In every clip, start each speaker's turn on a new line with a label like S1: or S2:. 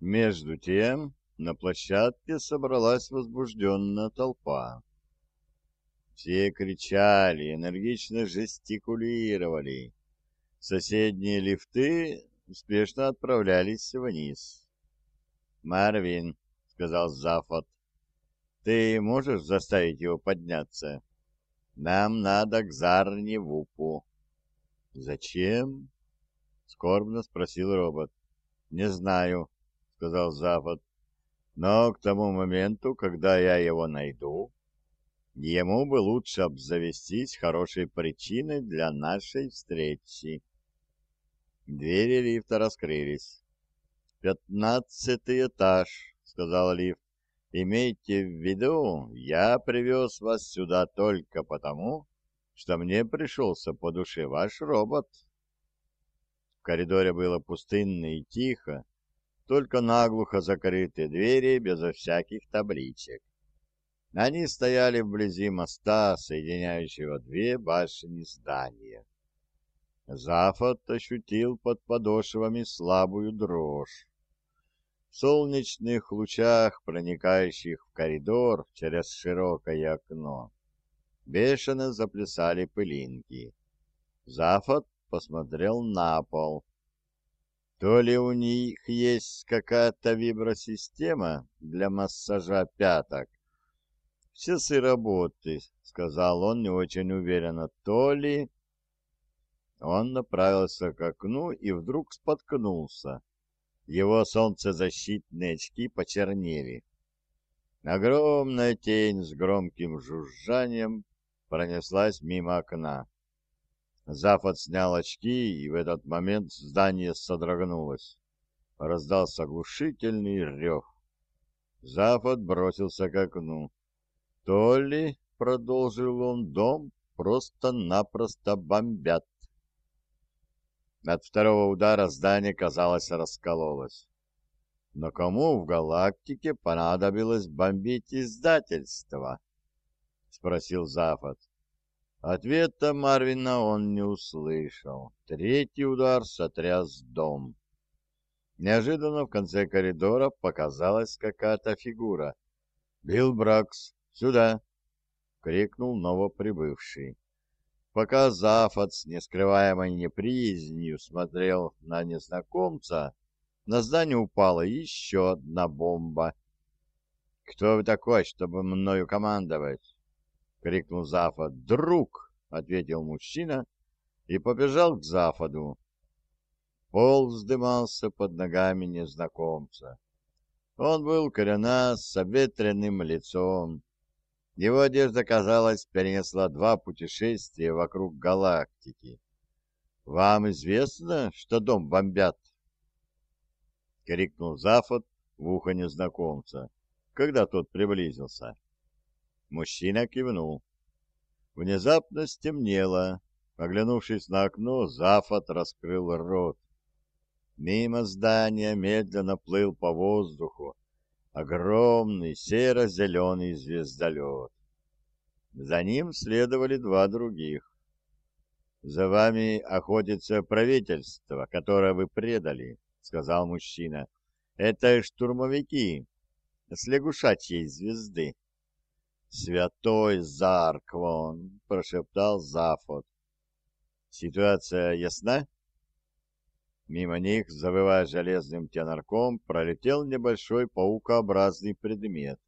S1: Между тем на площадке собралась возбужденная толпа. Все кричали, энергично жестикулировали. Соседние лифты спешно отправлялись вниз. «Марвин», — сказал Зафот, — «ты можешь заставить его подняться? Нам надо к Зарне Вупу». «Зачем?» — скорбно спросил робот. «Не знаю», — сказал Зафот, — «но к тому моменту, когда я его найду, ему бы лучше обзавестись хорошей причиной для нашей встречи». Двери лифта раскрылись. «Пятнадцатый этаж», — сказал лифт. «Имейте в виду, я привез вас сюда только потому, что мне пришелся по душе ваш робот». В коридоре было пустынно и тихо, только наглухо закрытые двери безо всяких табличек. Они стояли вблизи моста, соединяющего две башни здания. Зафот ощутил под подошвами слабую дрожь. В солнечных лучах, проникающих в коридор через широкое окно, бешено заплясали пылинки. Зафот посмотрел на пол. То ли у них есть какая-то вибросистема для массажа пяток? В часы работы, сказал он не очень уверенно, то ли... Он направился к окну и вдруг споткнулся. Его солнцезащитные очки почернели. Огромная тень с громким жужжанием пронеслась мимо окна. Зафот снял очки, и в этот момент здание содрогнулось. Раздался оглушительный рев. Зафот бросился к окну. «То ли, — продолжил он, — дом просто-напросто бомбят». От второго удара здание, казалось, раскололось. Но кому в галактике понадобилось бомбить издательство? — спросил Зафот. Ответа Марвина он не услышал. Третий удар сотряс дом. Неожиданно в конце коридора показалась какая-то фигура. «Билл Бракс, сюда!» — крикнул новоприбывший. Пока Зафот с нескрываемой неприязнью смотрел на незнакомца, на здание упала еще одна бомба. «Кто вы такой, чтобы мною командовать?» — крикнул Зафот. «Друг!» — ответил мужчина и побежал к Зафоду. Пол вздымался под ногами незнакомца. Он был коренас с обветренным лицом, его одежда, казалось, перенесла два путешествия вокруг галактики. «Вам известно, что дом бомбят?» — крикнул Зафот в ухо незнакомца, когда тот приблизился. Мужчина кивнул. Внезапно стемнело. Оглянувшись на окно, Зафот раскрыл рот. Мимо здания медленно плыл по воздуху огромный серо-зеленый звездолет. За ним следовали два других. «За вами охотится правительство, которое вы предали», — сказал мужчина. «Это штурмовики с лягушачьей звезды». «Святой Зарквон!» — прошептал Зафот. «Ситуация ясна?» Мимо них, завывая железным тенорком, пролетел небольшой паукообразный предмет.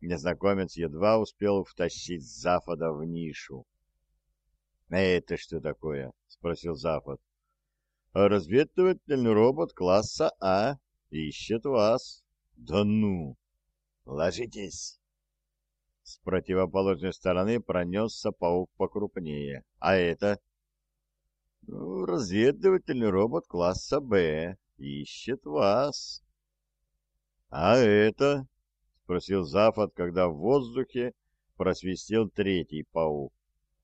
S1: Незнакомец едва успел втащить Зафода в нишу. «Это что такое?» — спросил Зафод. «Разведывательный робот класса А ищет вас». «Да ну!» «Ложитесь!» С противоположной стороны пронесся паук покрупнее. «А это?» Ну, разведывательный робот класса Б ищет вас. — А это? — спросил Зафот, когда в воздухе просвистел третий паук.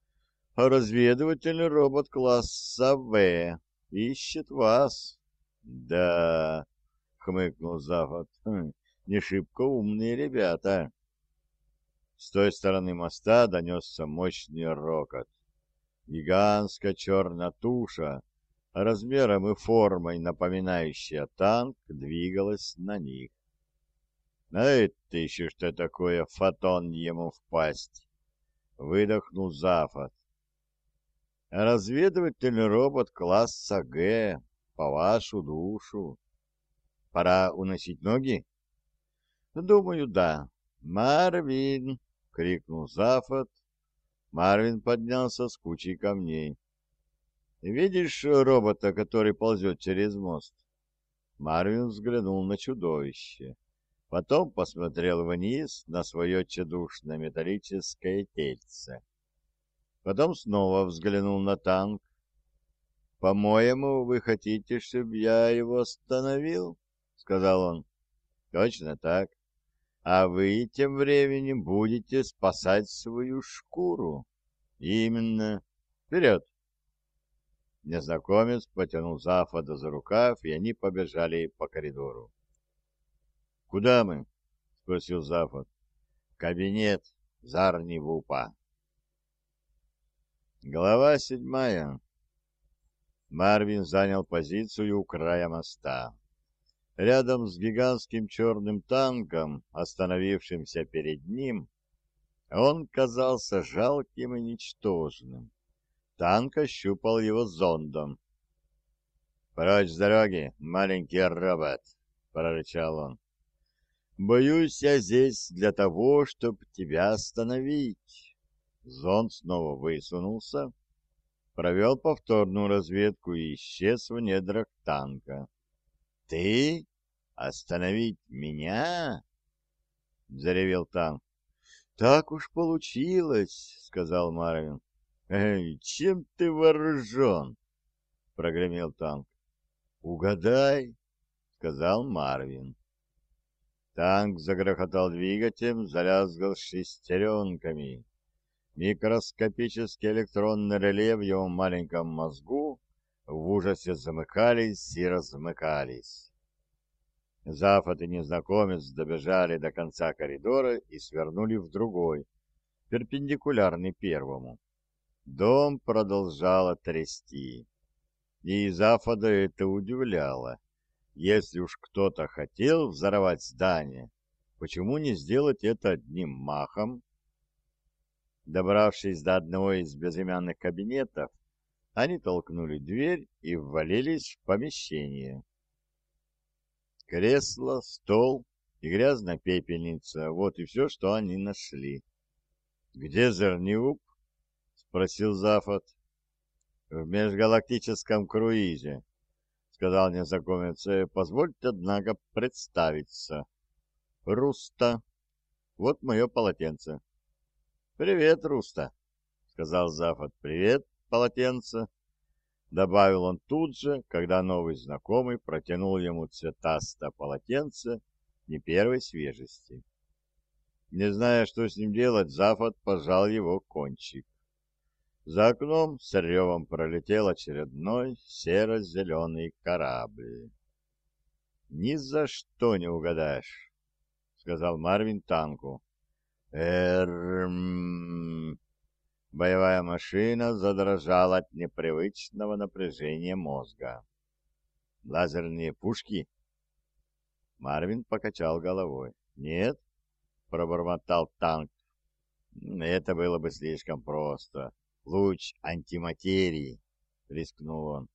S1: — Разведывательный робот класса В ищет вас. — Да, — хмыкнул Зафот, хм, — не шибко умные ребята. С той стороны моста донесся мощный рокот. Гигантская черная туша размером и формой напоминающая танк, двигалась на них. «А это еще что такое, фотон ему в пасть?» — выдохнул Зафот. «Разведывательный робот класса Г, по вашу душу. Пора уносить ноги?» «Думаю, да. Марвин!» — крикнул Зафот. Марвин поднялся с кучей камней. «Видишь робота, который ползет через мост?» Марвин взглянул на чудовище. Потом посмотрел вниз на свое тщедушное металлическое тельце. Потом снова взглянул на танк. «По-моему, вы хотите, чтобы я его остановил?» — сказал он. «Точно так а вы тем временем будете спасать свою шкуру. Именно. Вперед! Незнакомец потянул Зафода за рукав, и они побежали по коридору. «Куда мы?» — спросил Зафод. «Кабинет Зарни Вупа». Глава седьмая. Марвин занял позицию у края моста. Рядом с гигантским черным танком, остановившимся перед ним, он казался жалким и ничтожным. Танк ощупал его зондом. «Прочь с дороги, маленький робот!» — прорычал он. «Боюсь, я здесь для того, чтобы тебя остановить». Зонд снова высунулся, провел повторную разведку и исчез в недрах танка. «Ты? Остановить меня?» — заревел танк. «Так уж получилось», — сказал Марвин. «Эй, чем ты вооружен?» — прогремел танк. «Угадай», — сказал Марвин. Танк загрохотал двигателем, залязгал шестеренками. Микроскопические электронные реле в его маленьком мозгу в ужасе замыкались и размыкались. Зафот и незнакомец добежали до конца коридора и свернули в другой, перпендикулярный первому. Дом продолжало трясти. И Зафода это удивляло. Если уж кто-то хотел взорвать здание, почему не сделать это одним махом? Добравшись до одного из безымянных кабинетов, они толкнули дверь и ввалились в помещение. Кресло, стол и грязная пепельница — вот и все, что они нашли. — Где Зерниуп? — спросил Зафот. — В межгалактическом круизе, — сказал незнакомец. — Позвольте, однако, представиться. — Руста. Вот мое полотенце. — Привет, Руста, — сказал Зафот. — Привет, полотенце, — добавил он тут же, когда новый знакомый протянул ему цветастое полотенце не первой свежести. Не зная, что с ним делать, Зафот пожал его кончик. За окном с ревом пролетел очередной серо-зеленый корабль. «Ни за что не угадаешь», — сказал Марвин танку. «Эрм...» Боевая машина задрожала от непривычного напряжения мозга. «Лазерные пушки?» Марвин покачал головой. «Нет?» — пробормотал танк. «Это было бы слишком просто. Луч антиматерии!» — рискнул он.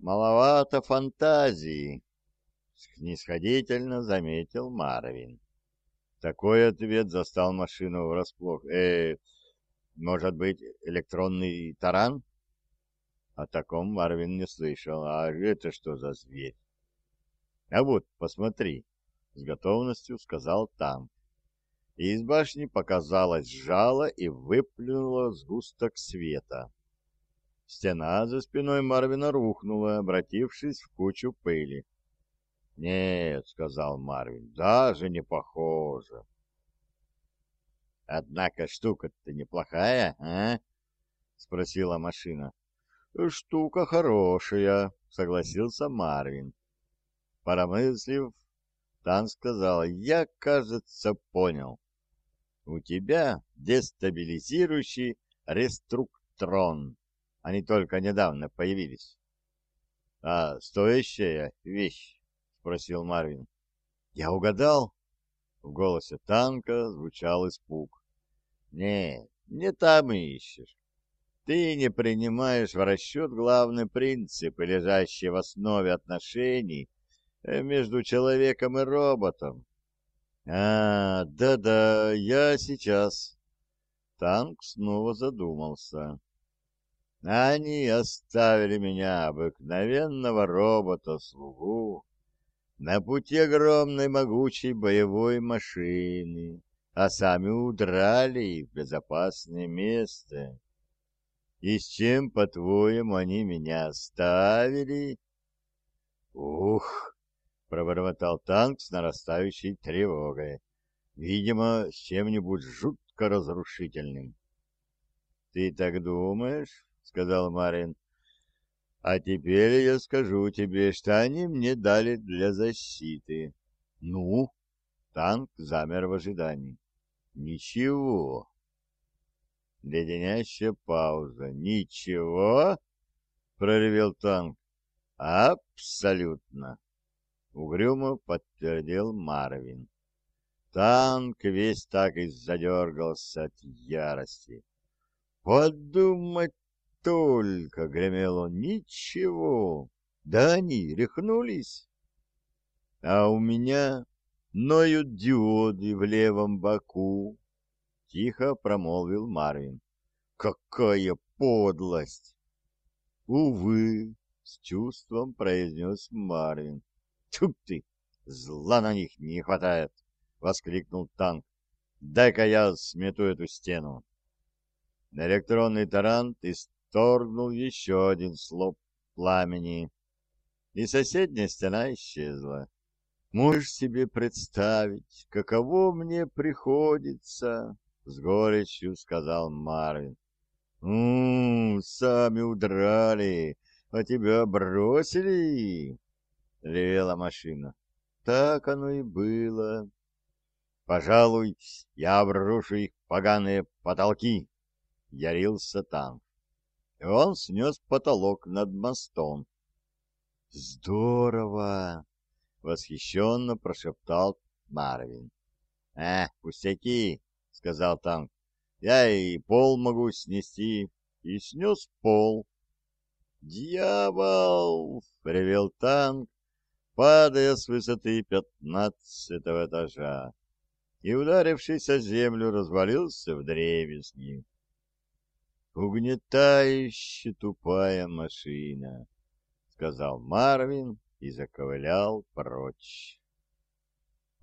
S1: «Маловато фантазии!» — снисходительно заметил Марвин. Такой ответ застал машину врасплох. «Э, может быть, электронный таран? О таком Марвин не слышал. А это что за зверь? А вот, посмотри, с готовностью сказал танк. И из башни показалось жало и выплюнуло сгусток света. Стена за спиной Марвина рухнула, обратившись в кучу пыли. «Нет», — сказал Марвин, — «даже не похоже». Однако штука-то неплохая, а? Спросила машина. Штука хорошая, согласился Марвин. Порамыслив, Тан сказал, я, кажется, понял. У тебя дестабилизирующий реструктрон. Они только недавно появились. «А стоящая вещь?» — спросил Марвин. «Я угадал?» В голосе танка звучал испуг. «Не, не там ищешь. Ты не принимаешь в расчет главный принцип, лежащий в основе отношений э, между человеком и роботом. А, да-да, я сейчас. Танк снова задумался. Они оставили меня, обыкновенного робота-слугу, на пути огромной могучей боевой машины, а сами удрали в безопасное место. И с чем, по-твоему, они меня оставили? Ух! пробормотал танк с нарастающей тревогой. Видимо, с чем-нибудь жутко разрушительным. Ты так думаешь? сказал Марин. А теперь я скажу тебе, что они мне дали для защиты. Ну? Танк замер в ожидании. Ничего. Леденящая пауза. Ничего? Проревел танк. Абсолютно. Угрюмо подтвердил Марвин. Танк весь так и задергался от ярости. Подумать только, — гремел он, — ничего, да они рехнулись. А у меня ноют диоды в левом боку, — тихо промолвил Марвин. Какая подлость! Увы, — с чувством произнес Марвин. Тьфу ты, зла на них не хватает, — воскликнул танк. Дай-ка я смету эту стену. Электронный тарант из вторгнул еще один слоп пламени, и соседняя стена исчезла. Можешь себе представить, каково мне приходится, — с горечью сказал Марвин. — Ну, сами удрали, а тебя бросили, — ревела машина. Так оно и было. Пожалуй, я обрушу их поганые потолки, — ярился танк он снес потолок над мостом. «Здорово!» — восхищенно прошептал Марвин. «Э, пустяки!» — сказал танк. «Я и пол могу снести». И снес пол. «Дьявол!» — ревел танк, падая с высоты пятнадцатого этажа, и, ударившись о землю, развалился в древесни угнетающе тупая машина, — сказал Марвин и заковылял прочь.